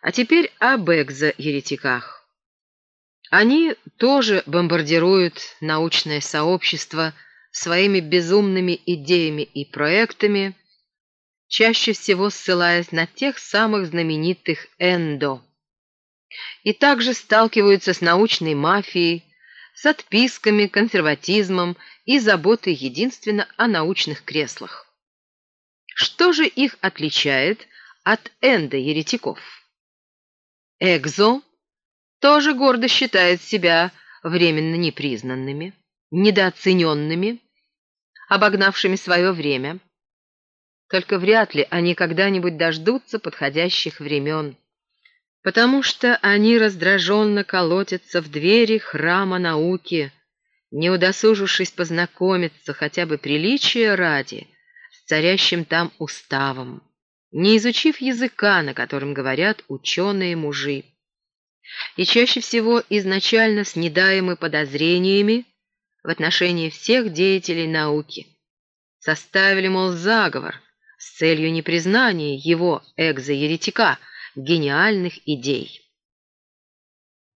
А теперь об экзо-еретиках. Они тоже бомбардируют научное сообщество своими безумными идеями и проектами, чаще всего ссылаясь на тех самых знаменитых «эндо», и также сталкиваются с научной мафией, с отписками, консерватизмом и заботой единственно о научных креслах. Что же их отличает от эндо-еретиков? Экзо тоже гордо считает себя временно непризнанными, недооцененными, обогнавшими свое время. Только вряд ли они когда-нибудь дождутся подходящих времен, потому что они раздраженно колотятся в двери храма науки, не удосужившись познакомиться хотя бы приличия ради с царящим там уставом, не изучив языка, на котором говорят ученые-мужи. И чаще всего изначально снедаемы подозрениями в отношении всех деятелей науки. Составили, мол, заговор с целью непризнания его экзоеретика гениальных идей.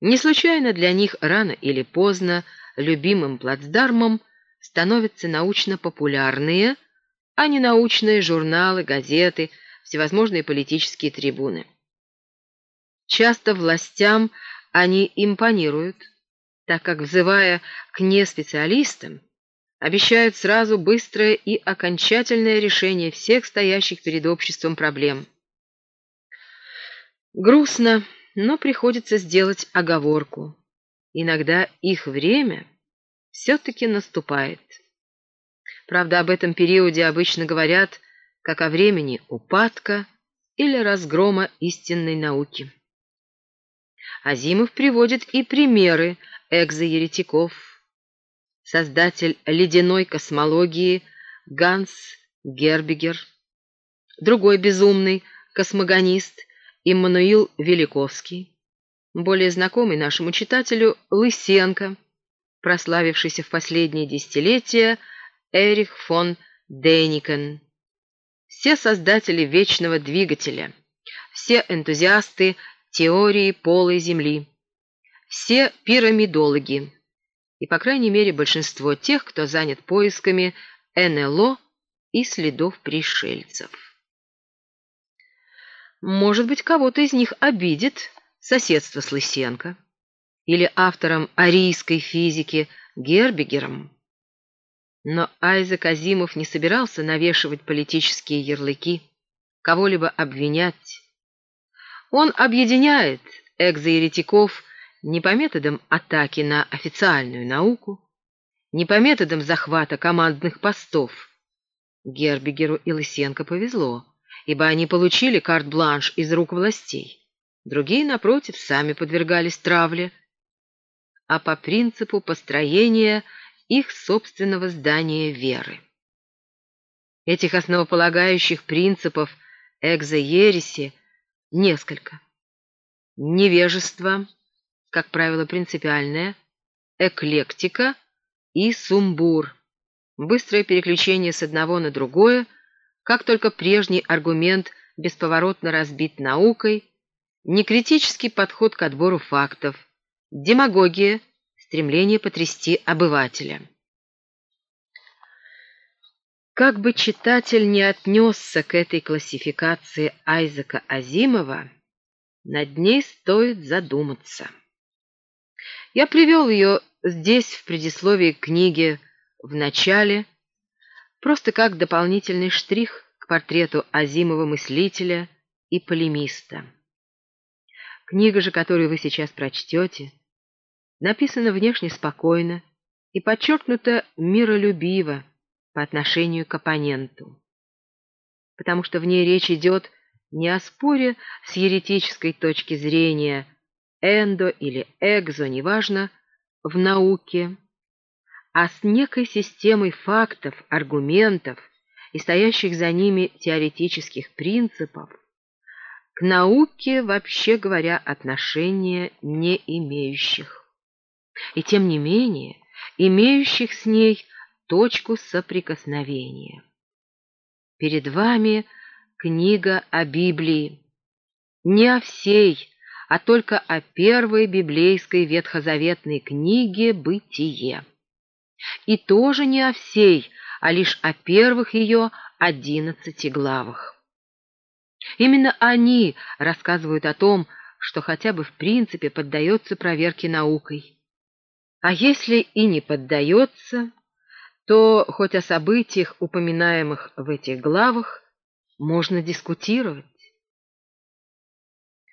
Не случайно для них рано или поздно любимым плацдармом становятся научно-популярные, а не научные журналы, газеты, всевозможные политические трибуны. Часто властям они импонируют, так как, взывая к неспециалистам, обещают сразу быстрое и окончательное решение всех стоящих перед обществом проблем. Грустно, но приходится сделать оговорку. Иногда их время все-таки наступает. Правда, об этом периоде обычно говорят как о времени упадка или разгрома истинной науки. Азимов приводит и примеры экзоеретиков. Создатель ледяной космологии Ганс Гербигер, другой безумный космогонист Иммануил Великовский, более знакомый нашему читателю Лысенко, прославившийся в последние десятилетия Эрих фон Дейникен. Все создатели вечного двигателя, все энтузиасты теории полой Земли, все пирамидологи и, по крайней мере, большинство тех, кто занят поисками НЛО и следов пришельцев. Может быть, кого-то из них обидит соседство с Лысенко или автором арийской физики Гербигером. Но Айзек Азимов не собирался навешивать политические ярлыки, кого-либо обвинять. Он объединяет экзоеретиков не по методам атаки на официальную науку, не по методам захвата командных постов. Гербигеру и Лысенко повезло, ибо они получили карт-бланш из рук властей. Другие, напротив, сами подвергались травле, а по принципу построения их собственного здания веры. Этих основополагающих принципов экзоереси несколько. Невежество, как правило, принципиальное, эклектика и сумбур, быстрое переключение с одного на другое, как только прежний аргумент бесповоротно разбит наукой, некритический подход к отбору фактов, демагогия, стремление потрясти обывателя. Как бы читатель не отнесся к этой классификации Айзека Азимова, над ней стоит задуматься. Я привел ее здесь, в предисловии к книге «В начале», просто как дополнительный штрих к портрету Азимова-мыслителя и полемиста. Книга же, которую вы сейчас прочтете, написана внешне спокойно и подчеркнута миролюбиво по отношению к оппоненту, потому что в ней речь идет не о споре с еретической точки зрения эндо или экзо, неважно, в науке, а с некой системой фактов, аргументов и стоящих за ними теоретических принципов, к науке, вообще говоря, отношения не имеющих. И тем не менее, имеющих с ней точку соприкосновения. Перед вами книга о Библии, не о всей, а только о первой библейской ветхозаветной книге «Бытие». И тоже не о всей, а лишь о первых ее одиннадцати главах. Именно они рассказывают о том, что хотя бы в принципе поддается проверке наукой. А если и не поддается, то хоть о событиях, упоминаемых в этих главах, можно дискутировать.